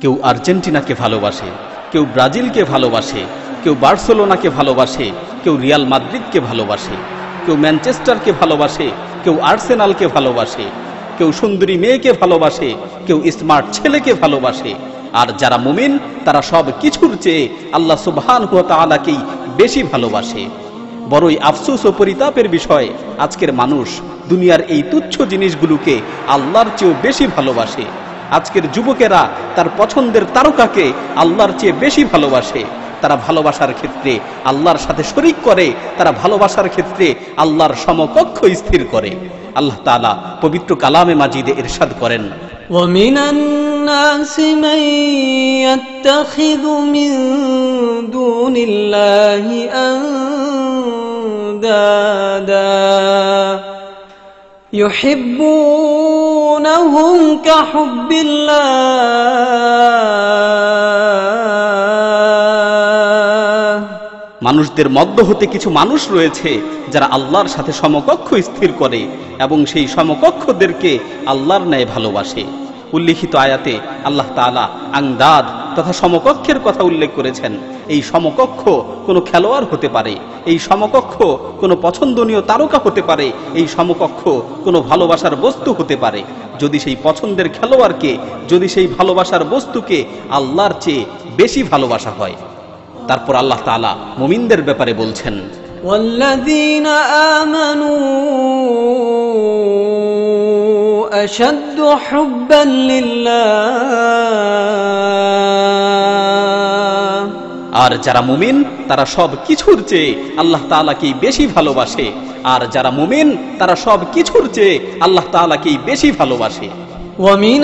কেউ আর্জেন্টিনাকে ভালোবাসে, কেউ ব্রাজিলকে ভালোবাসে, কেউ বার্সেলোনাকে ভালোবাসে, কেউ রিয়াল মাদ্রিদকে ভালোবাসে, কেউ ম্যানচেস্টারকে ভালোবাসে, কেউ আর্সেনালকে ভালোবাসে কেউ সুন্দরী মেয়েকে ভালোবাসে, কেউ স্মার্ট ছেলেকে ভালোবাসে। আর যারা মুমিন, তারা সব কিছুর চেয়ে আল্লাহ সুবহান তাআলাকেই বেশি ভালোবাসে। বড়ই আফসোস ও পরিতাপের বিষয়, আজকের মানুষ দুনিয়ার এই তুচ্ছ জিনিসগুলোকে আল্লাহর চেয়েও বেশি ভালোবাসে। আজকের যুবকেরা তার পছন্দের তারকাকে আল্লাহর চেয়ে বেশি ভালোবাসে। তারা ভালোবাসার ক্ষেত্রে আল্লাহর সাথে শরিক করে, তারা ভালোবাসার ক্ষেত্রে আল্লাহর সমকক্ষ স্থির করে। আল্লাহ তাআলা পবিত্র কালামে মাজিদে ইরশাদ করেন ومن الناس من يتخذ من دون الله أندادا يحبونهم كحب الله মানুষদের মধ্য হতে কিছু মানুষ রয়েছে যারা আল্লাহর সাথে সমকক্ষ স্থির করে এবং সেই সমকক্ষদেরকে আল্লাহর ন্যায় ভালোবাসে। উল্লিখিত আয়াতে আল্লাহ তাআলা আংদাদ তথা সমকক্ষের কথা উল্লেখ করেছেন। এই সমকক্ষ কোনো খেলোয়াড় হতে পারে, এই সমকক্ষ কোনো পছন্দনীয় তারকা হতে পারে, এই সমকক্ষ কোনো ভালোবাসার বস্তু হতে পারে। যদি সেই পছন্দের খেলোয়াড়কে, যদি সেই ভালোবাসার বস্তুকে আল্লাহর চেয়ে বেশি ভালোবাসা হয়। তারপর আল্লাহ তাআলা মুমিনদের ব্যাপারে বলছেন والذين آمنوا أشد حبا لله আর যারা মুমিন তারা সব কিছুর চেয়ে আল্লাহ তাআলাকেই বেশি ভালোবাসে আর যারা মুমিন তারা সব কিছুর চেয়ে আল্লাহ তাআলাকেই বেশি ভালোবাসে ومن